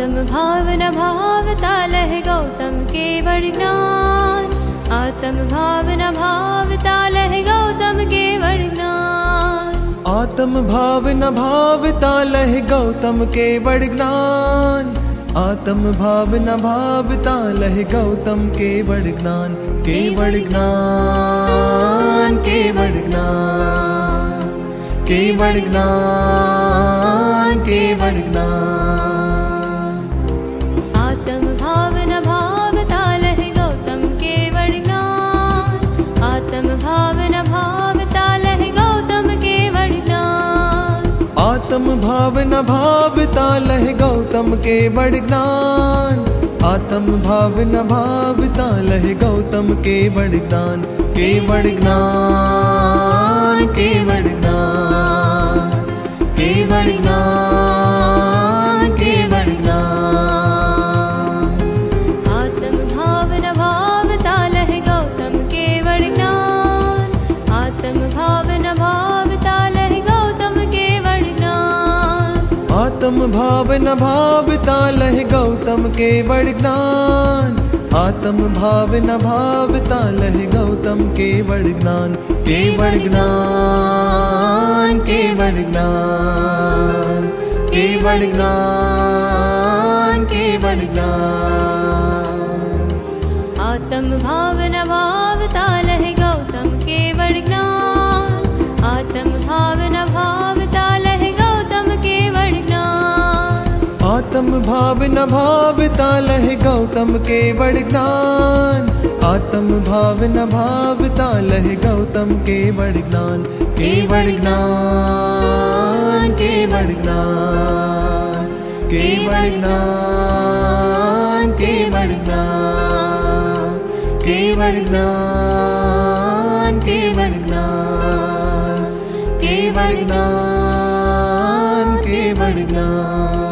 भावना भावता लह गौतम केवल ज्ञान। आत्म भावना भावता लह गौतम केवल ज्ञान। आत्म भाव न भावता लह गौतम के बड़ ज्ञान। आत्म भाव न भावता लह गौतम के बड़ ज्ञान। के बड़ ज्ञान, के बड़ ज्ञान। के बड़ ज्ञान। आत्म भाव न भावता लह गौतम के बड़ ज्ञान। आत्म भाव न भावता लह गौतम के बड़ ज्ञान। के बड़ ज्ञान, के बड़ ज्ञान। के बड़ ज्ञान, के बड़ ज्ञान। आत्म भाव न भावता लह गौतम केवल ज्ञान। आत्म भावना भावता आत्म भाव न भावता लह गौतम के बड़ ज्ञान आत्म भाव न भावता लह गौतम के बड़ ज्ञान के बड़ ज्ञान के बड़ ज्ञान के बड़ ज्ञान के बड़ ज्ञान आत्म भावना भावता आत्म भाव न भावता लह गौतम के बड़ ज्ञान आत्म भाव न भावता लह गौतम के बड़ ज्ञान के बड़ ज्ञान के बड़ ज्ञान के बड़ ज्ञान के बड़ ज्ञान के बड़ ज्ञान के बड़ ज्ञान के बड़ ज्ञान के बड़ ज्ञान